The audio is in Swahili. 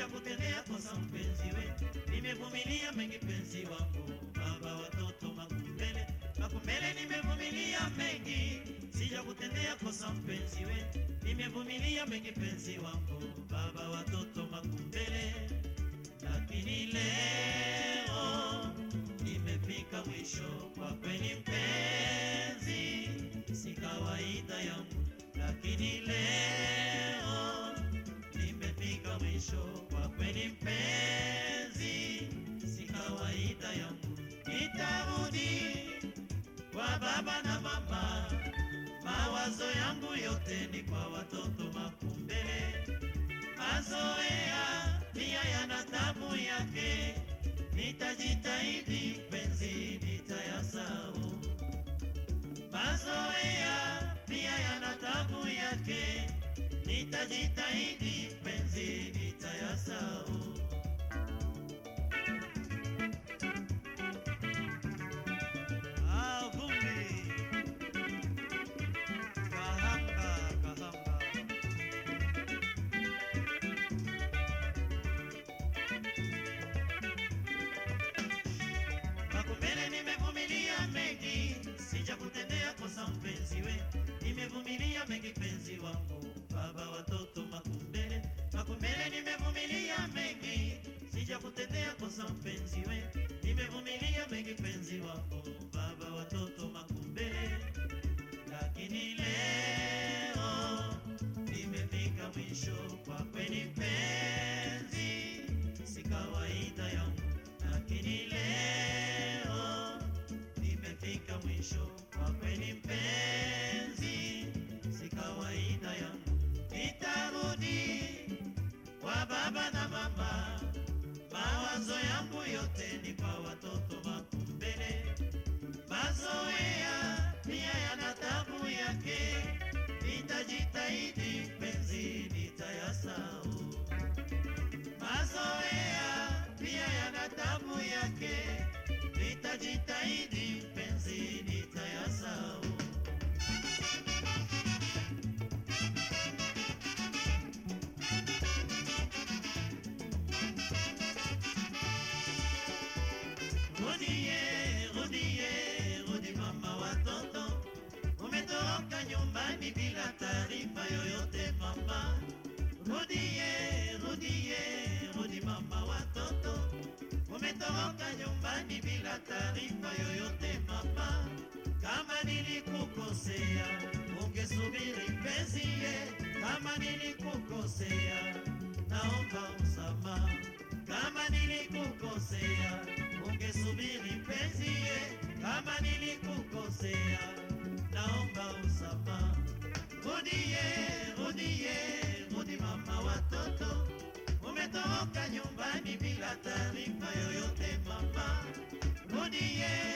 sijakutendea kosa mpenzi we, nimevumilia mengi penzi wangu, baba watoto makumbele makumbele, nimevumilia mengi, sijakutendea kosa mpenzi we, nimevumilia mengi penzi wangu, baba watoto makumbele, lakini leo nimefika mwisho kwa kweli mpenzi, kwa baba na mama, mawazo yangu yote ni kwa watoto makumbele, mazoea pia yana tabu yake, nitajitahidi penzi nitayasahau. Mazoea pia yana tabu yake, nitajitahidi penzi nitayasahau. Mengi, sijakutendea kosa mpenzi we, nimevumilia mengi penzi wangu, baba watoto makumbele, makumbele nimevumilia mengi, sijakutendea kosa mpenzi we, nimevumilia mengi penzi wangu, baba watoto makumbele, lakini leo nimefika mwisho kwa kweli penzi, si kawaida yangu, lakini leo mwisho. Kwa kweli mpenzi, si kawaida yangu, nitarudi kwa baba na mama, mawazo yangu yote ni kwa watoto makumbele, mazoea pia yana tabu yake, nitajitahidi penzi nitayasahau. Mazoea pia yana tabu yake, nitajitahidi bila taarifa yoyote mama. Rudie, rudie, rudi mama watoto, umetoroka nyumbani bila taarifa yoyote mama. Kama nilikukosea, ungesubiri mpenzi ye, kama nilikukosea, naomba msamaha. Kama nilikukosea, ungesubiri mpenzi ye, kama nilikukosea, Rudie, rudie, rudi mama watoto umetoroka nyumbani bila taarifa yoyote mama. Rudie